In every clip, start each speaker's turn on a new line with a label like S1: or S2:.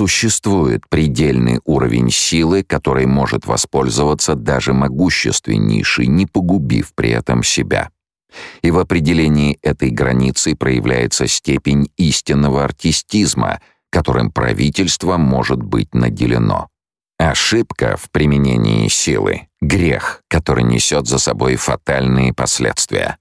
S1: Существует предельный уровень силы, который может воспользоваться даже могущественнейший, не погубив при этом себя. И в определении этой границы проявляется степень истинного артистизма, которым правительство может быть наделено. Ошибка в применении силы — грех, который несет за собой фатальные последствия.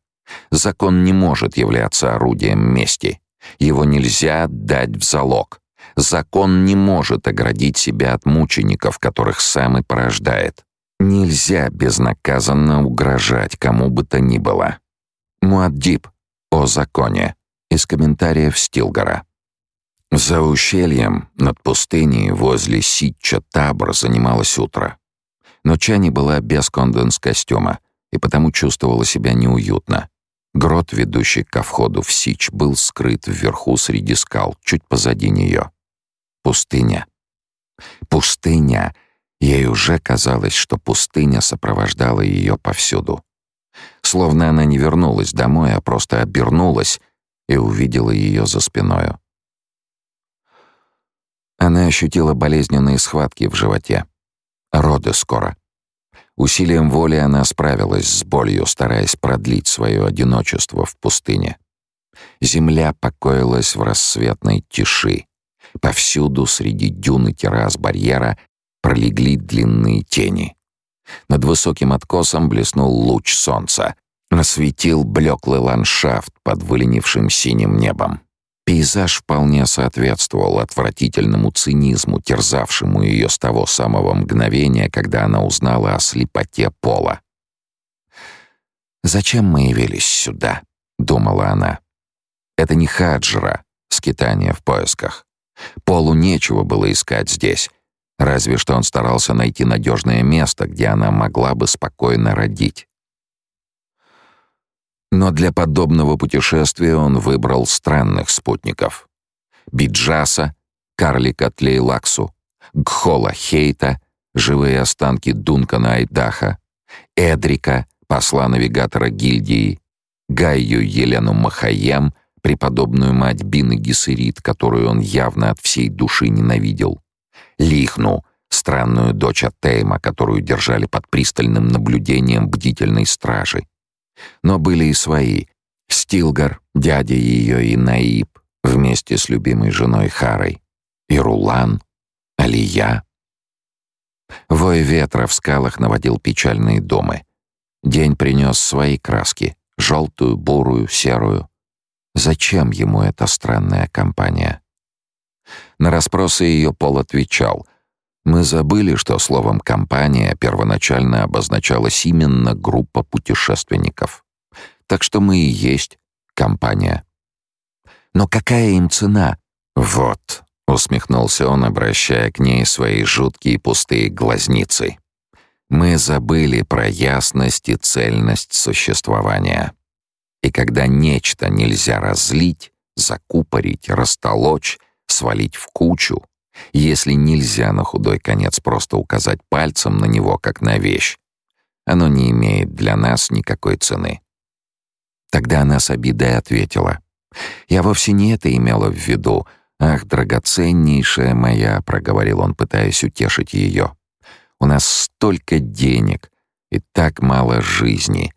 S1: Закон не может являться орудием мести. Его нельзя дать в залог. Закон не может оградить себя от мучеников, которых сам и порождает. Нельзя безнаказанно угрожать кому бы то ни было. Муаддиб о законе из комментариев Стилгора. За ущельем над пустыней возле Ситча Табор занималось утро. Но Чани была без конденс-костюма и потому чувствовала себя неуютно. Грот, ведущий ко входу в Сич, был скрыт вверху среди скал, чуть позади нее. Пустыня. Пустыня. Ей уже казалось, что пустыня сопровождала ее повсюду. Словно она не вернулась домой, а просто обернулась и увидела ее за спиною. Она ощутила болезненные схватки в животе. Роды скоро. Усилием воли она справилась с болью, стараясь продлить свое одиночество в пустыне. Земля покоилась в рассветной тиши. Повсюду среди дюн и террас барьера пролегли длинные тени. Над высоким откосом блеснул луч солнца, осветил блеклый ландшафт под выленившим синим небом. Пейзаж вполне соответствовал отвратительному цинизму, терзавшему ее с того самого мгновения, когда она узнала о слепоте пола. «Зачем мы явились сюда?» — думала она. «Это не хаджра, скитание в поисках. Полу нечего было искать здесь, разве что он старался найти надежное место, где она могла бы спокойно родить. Но для подобного путешествия он выбрал странных спутников. Биджаса, карлика Тлейлаксу, Гхола Хейта, живые останки Дункана Айдаха, Эдрика, посла-навигатора гильдии, Гайю Елену Махаем, преподобную мать Бины Гессерит, которую он явно от всей души ненавидел, Лихну, странную дочь Аттейма, которую держали под пристальным наблюдением бдительной стражи, но были и свои. Стилгар, дядя ее и Наиб, вместе с любимой женой Харой. И Рулан, Алия. Вой ветра в скалах наводил печальные домы. День принес свои краски — желтую, бурую, серую. Зачем ему эта странная компания? На расспросы ее Пол отвечал. Мы забыли, что словом «компания» первоначально обозначалась именно группа путешественников. Так что мы и есть компания. Но какая им цена? Вот, усмехнулся он, обращая к ней свои жуткие пустые глазницы. Мы забыли про ясность и цельность существования. И когда нечто нельзя разлить, закупорить, растолочь, свалить в кучу, если нельзя на худой конец просто указать пальцем на него, как на вещь, оно не имеет для нас никакой цены. Тогда она с обидой ответила. «Я вовсе не это имела в виду. Ах, драгоценнейшая моя», — проговорил он, пытаясь утешить ее. «У нас столько денег и так мало жизни.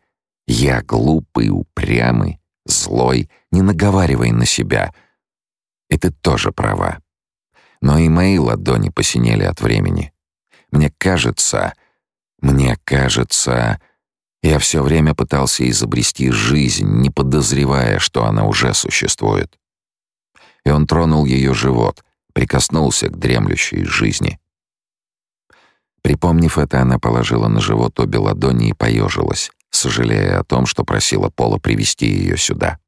S1: Я глупый, упрямый, злой, не наговаривай на себя. И ты тоже права но и мои ладони посинели от времени. Мне кажется, мне кажется, я все время пытался изобрести жизнь, не подозревая, что она уже существует. И он тронул ее живот, прикоснулся к дремлющей жизни. Припомнив это, она положила на живот обе ладони и поежилась, сожалея о том, что просила Пола привести ее сюда.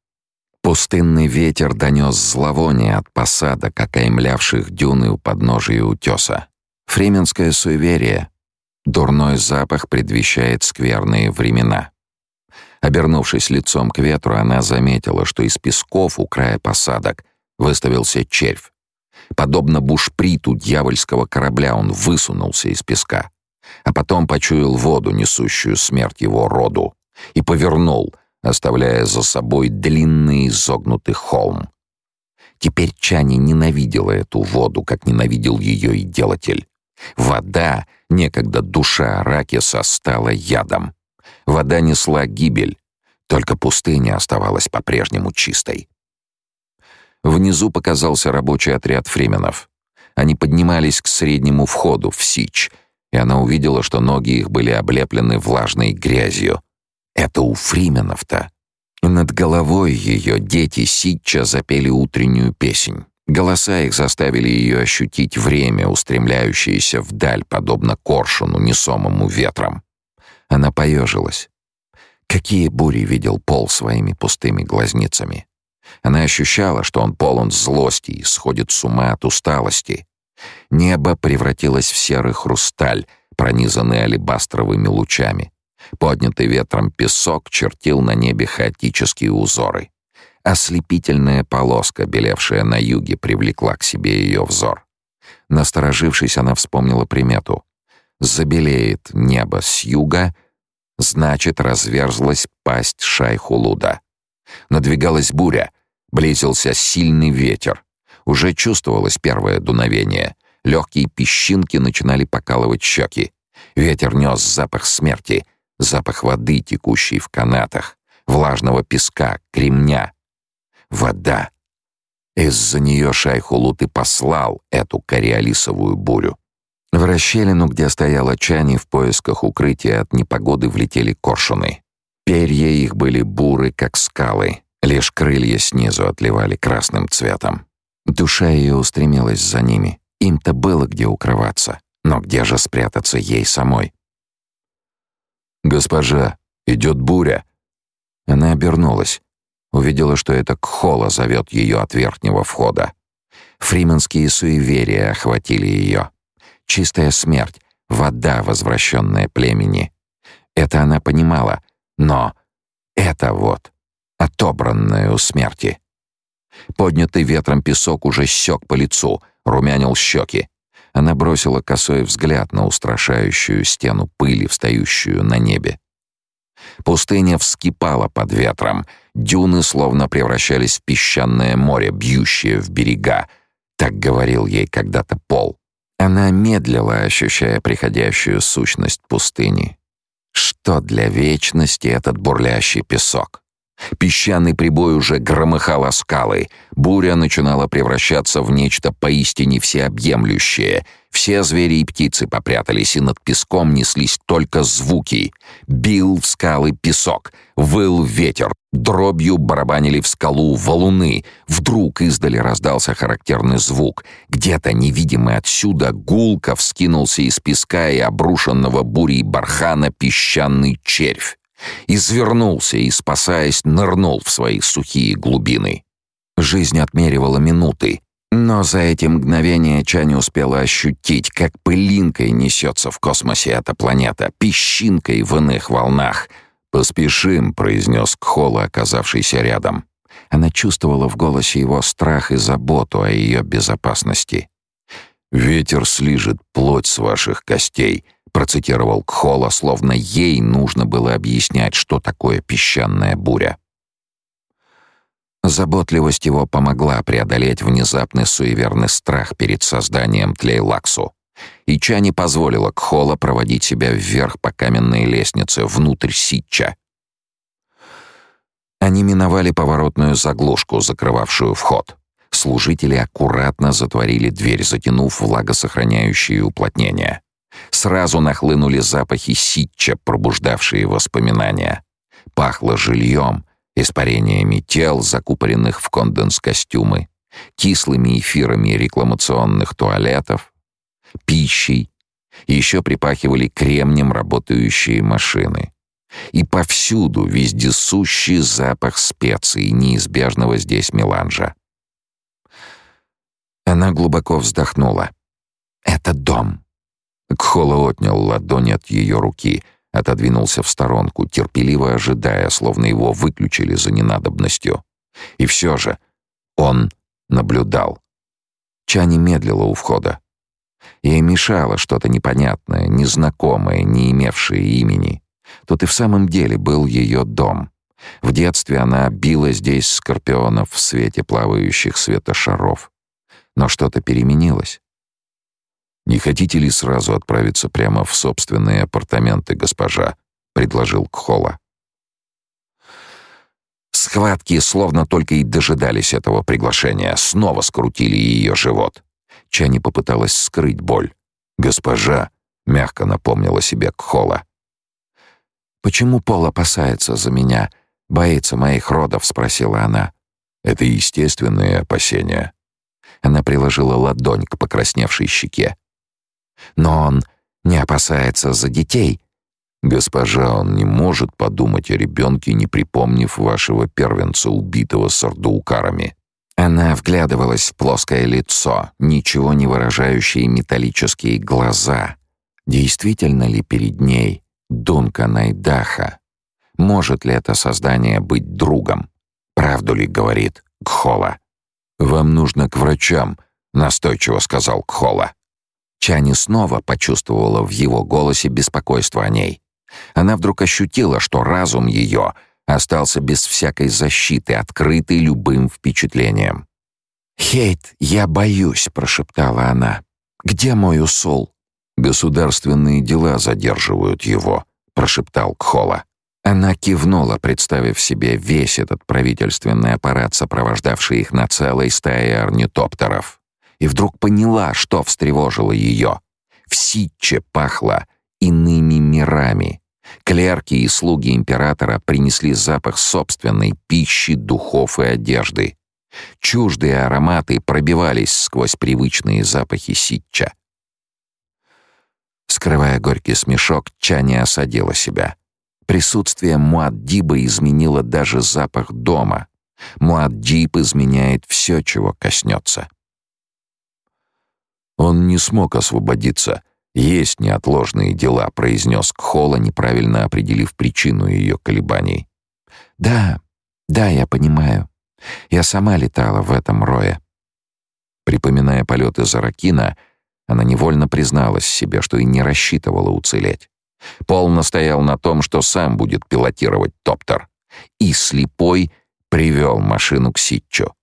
S1: Пустынный ветер донес зловоние от посадок, окаймлявших дюны у подножия утеса. Фременское суеверие. Дурной запах предвещает скверные времена. Обернувшись лицом к ветру, она заметила, что из песков у края посадок выставился червь. Подобно бушприту дьявольского корабля он высунулся из песка, а потом почуял воду, несущую смерть его роду, и повернул — оставляя за собой длинный изогнутый холм. Теперь Чани ненавидела эту воду, как ненавидел ее и делатель. Вода, некогда душа Аракиса, стала ядом. Вода несла гибель, только пустыня оставалась по-прежнему чистой. Внизу показался рабочий отряд фрименов. Они поднимались к среднему входу в Сич, и она увидела, что ноги их были облеплены влажной грязью. Это у фрименов-то. Над головой ее дети Ситча запели утреннюю песнь. Голоса их заставили ее ощутить время, устремляющееся вдаль, подобно коршуну, несомому ветром. Она поежилась. Какие бури видел Пол своими пустыми глазницами. Она ощущала, что он полон злости и сходит с ума от усталости. Небо превратилось в серый хрусталь, пронизанный алебастровыми лучами. Поднятый ветром песок чертил на небе хаотические узоры. Ослепительная полоска, белевшая на юге, привлекла к себе ее взор. Насторожившись, она вспомнила примету. Забелеет небо с юга, значит, разверзлась пасть Шайхулуда. Надвигалась буря, близился сильный ветер. Уже чувствовалось первое дуновение. Легкие песчинки начинали покалывать щеки. Ветер нес запах смерти, запах воды, текущей в канатах, влажного песка, кремня. Вода. Из-за нее Шайхулут и послал эту кориолисовую бурю. В расщелину, где стояла Чани в поисках укрытия от непогоды, влетели коршуны. Перья их были буры, как скалы, лишь крылья снизу отливали красным цветом. Душа ее устремилась за ними. Им-то было где укрываться, но где же спрятаться ей самой? «Госпожа, идет буря!» Она обернулась. Увидела, что это Кхола зовет ее от верхнего входа. Фрименские суеверия охватили ее. Чистая смерть, вода, возвращенная племени. Это она понимала, но это вот, отобранное у смерти. Поднятый ветром песок уже сёк по лицу, румянил щеки. Она бросила косой взгляд на устрашающую стену пыли, встающую на небе. Пустыня вскипала под ветром, дюны словно превращались в песчаное море, бьющее в берега. Так говорил ей когда-то Пол. Она медлила, ощущая приходящую сущность пустыни. Что для вечности этот бурлящий песок? Песчаный прибой уже громыхал о скалы. Буря начинала превращаться в нечто поистине всеобъемлющее. Все звери и птицы попрятались, и над песком неслись только звуки. Бил в скалы песок, выл ветер, дробью барабанили в скалу валуны. Вдруг издали раздался характерный звук. Где-то, невидимый отсюда, гулко вскинулся из песка и обрушенного бурей бархана песчаный червь извернулся и, спасаясь, нырнул в свои сухие глубины. Жизнь отмеривала минуты, но за эти мгновения Чань успела ощутить, как пылинкой несется в космосе эта планета, песчинкой в иных волнах. «Поспешим», — произнес Кхола, оказавшийся рядом. Она чувствовала в голосе его страх и заботу о ее безопасности. «Ветер слижет плоть с ваших костей», процитировал Кхола, словно ей нужно было объяснять, что такое песчаная буря. Заботливость его помогла преодолеть внезапный суеверный страх перед созданием Тлейлаксу. И Чани позволила Кхола проводить себя вверх по каменной лестнице, внутрь Ситча. Они миновали поворотную заглушку, закрывавшую вход. Служители аккуратно затворили дверь, затянув влагосохраняющие уплотнения. Сразу нахлынули запахи ситча, пробуждавшие воспоминания. Пахло жильем, испарениями тел, закупоренных в конденс-костюмы, кислыми эфирами рекламационных туалетов, пищей. Еще припахивали кремнем работающие машины. И повсюду вездесущий запах специй, неизбежного здесь меланжа. Она глубоко вздохнула. «Это дом. Кхола отнял ладонь от ее руки, отодвинулся в сторонку, терпеливо ожидая, словно его выключили за ненадобностью. И все же он наблюдал. Чани медлила у входа. Ей мешало что-то непонятное, незнакомое, не имевшее имени. Тут и в самом деле был ее дом. В детстве она била здесь скорпионов в свете плавающих светошаров. Но что-то переменилось. «Не хотите ли сразу отправиться прямо в собственные апартаменты, госпожа?» — предложил Кхола. Схватки словно только и дожидались этого приглашения, снова скрутили ее живот. Чани попыталась скрыть боль. «Госпожа», — мягко напомнила себе Кхола. «Почему Пол опасается за меня, боится моих родов?» — спросила она. «Это естественные опасения». Она приложила ладонь к покрасневшей щеке. «Но он не опасается за детей», Госпожа, он не может подумать о ребенке, не припомнив вашего первенца, убитого сардуукарами. Она вглядывалась в плоское лицо, ничего не выражающие металлические глаза. Действительно ли перед ней Дунка Найдаха? Может ли это создание быть другом? Правду ли говорит Кхола? «Вам нужно к врачам», — настойчиво сказал Кхола. Чани снова почувствовала в его голосе беспокойство о ней. Она вдруг ощутила, что разум ее остался без всякой защиты, открытый любым впечатлением. «Хейт, я боюсь», — прошептала она. «Где мой усол?» «Государственные дела задерживают его», — прошептал Кхола. Она кивнула, представив себе весь этот правительственный аппарат, сопровождавший их на целой стае орнитоптеров. И вдруг поняла, что встревожило ее. В Ситче пахло иными мирами. Клерки и слуги императора принесли запах собственной пищи, духов и одежды. Чуждые ароматы пробивались сквозь привычные запахи ситча. Скрывая горький смешок, Чани осадила себя. Присутствие Муаддиба изменило даже запах дома. Муаддиб изменяет все, чего коснется. Он не смог освободиться — «Есть неотложные дела», — произнес Кхола, неправильно определив причину ее колебаний. «Да, да, я понимаю. Я сама летала в этом рое». Припоминая полеты Заракина, она невольно призналась себе, что и не рассчитывала уцелеть. Пол настоял на том, что сам будет пилотировать топтер. И слепой привел машину к Ситчу.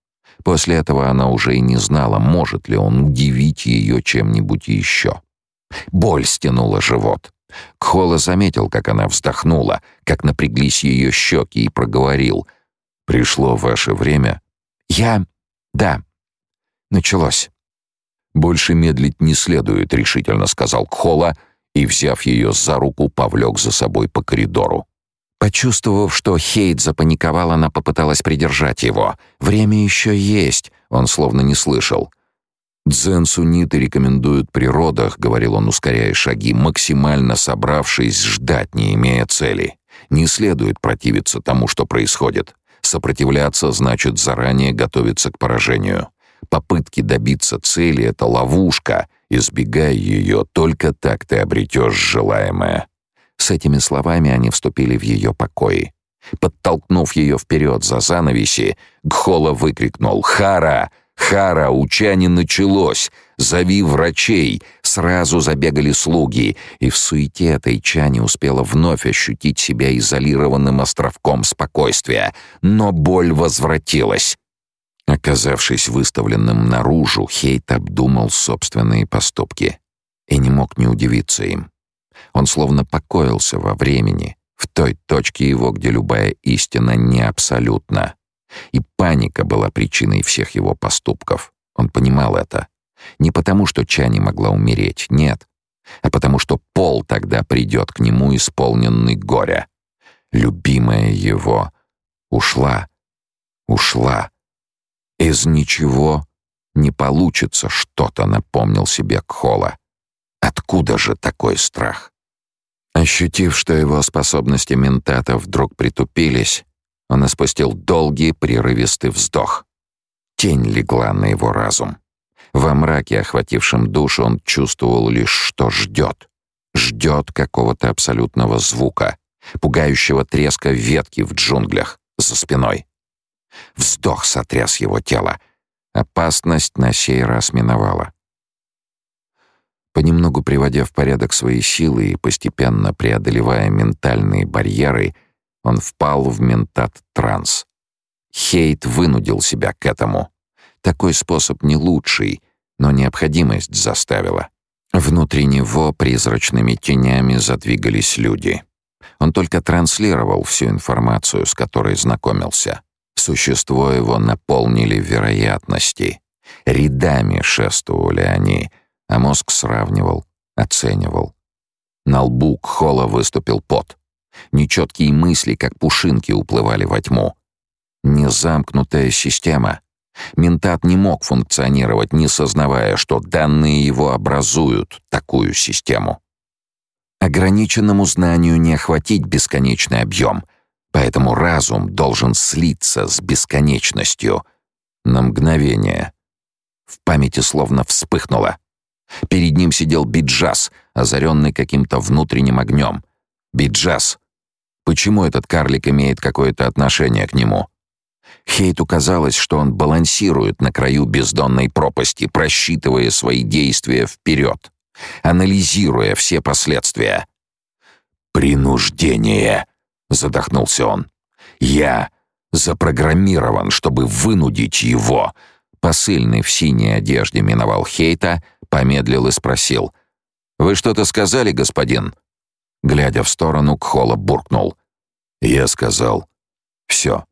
S1: После этого она уже и не знала, может ли он удивить ее чем-нибудь еще. Боль стянула живот. Кхола заметил, как она вздохнула, как напряглись ее щеки и проговорил. «Пришло ваше время?» «Я... да. Началось». «Больше медлить не следует», — решительно сказал Кхола и, взяв ее за руку, повлек за собой по коридору. Почувствовав, что Хейт запаниковал, она попыталась придержать его. «Время еще есть», — он словно не слышал. «Дзен-сунниты рекомендуют при родах», — говорил он, ускоряя шаги, максимально собравшись, ждать, не имея цели. «Не следует противиться тому, что происходит. Сопротивляться значит заранее готовиться к поражению. Попытки добиться цели — это ловушка. Избегая ее, только так ты обретешь желаемое». С этими словами они вступили в ее покои. Подтолкнув ее вперед за занавеси, Гхола выкрикнул «Хара! Хара, уча началось. Зови врачей. Сразу забегали слуги, и в суете этой Чани успела вновь ощутить себя изолированным островком спокойствия. Но боль возвратилась. Оказавшись выставленным наружу, Хейт обдумал собственные поступки и не мог не удивиться им. Он словно покоился во времени, в той точке его, где любая истина не абсолютна. И паника была причиной всех его поступков. Он понимал это. Не потому, что Чани могла умереть, нет, а потому что Пол тогда придет к нему исполненный горя. Любимая его ушла, ушла. Из ничего не получится что-то, напомнил себе Кхола. Откуда же такой страх? Ощутив, что его способности ментата вдруг притупились, он испустил долгий прерывистый вздох. Тень легла на его разум. Во мраке, охватившем душу, он чувствовал лишь, что ждет. Ждет какого-то абсолютного звука, пугающего треска ветки в джунглях за спиной. Вздох сотряс его тело. Опасность на сей раз миновала. Понемногу приводя в порядок свои силы и постепенно преодолевая ментальные барьеры — Он впал в ментат-транс. Хейт вынудил себя к этому. Такой способ не лучший, но необходимость заставила. Внутри него призрачными тенями задвигались люди. Он только транслировал всю информацию, с которой знакомился. Существо его наполнили вероятности. Рядами шествовали они, а мозг сравнивал, оценивал. На лбу Кхола выступил пот. Нечеткие мысли, как пушинки, уплывали во тьму. Незамкнутая система. Ментат не мог функционировать, не сознавая, что данные его образуют такую систему. Ограниченному знанию не охватить бесконечный объем, поэтому разум должен слиться с бесконечностью. На мгновение. В памяти словно вспыхнуло. Перед ним сидел Биджас, озаренный каким-то внутренним огнем. Биджас. Почему этот карлик имеет какое-то отношение к нему? Хейту казалось, что он балансирует на краю бездонной пропасти, просчитывая свои действия вперед, анализируя все последствия. «Принуждение!» — задохнулся он. «Я запрограммирован, чтобы вынудить его!» Посыльный в синей одежде миновал Хейта, помедлил и спросил. «Вы что-то сказали, господин?» Глядя в сторону, Кхола буркнул. «Я сказал. Все.